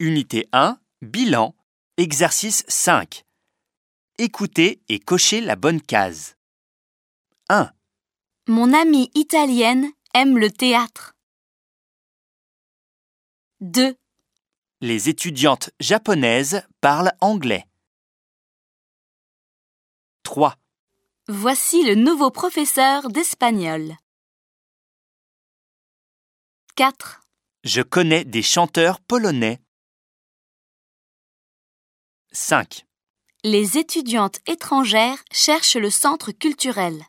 Unité 1, bilan, exercice 5. Écoutez et cochez la bonne case. 1, Mon amie italienne aime le théâtre. 2. les étudiantes japonaises parlent anglais. 3, Voici le nouveau professeur d'espagnol. 4. je connais des chanteurs polonais. 5. Les étudiantes étrangères cherchent le centre culturel.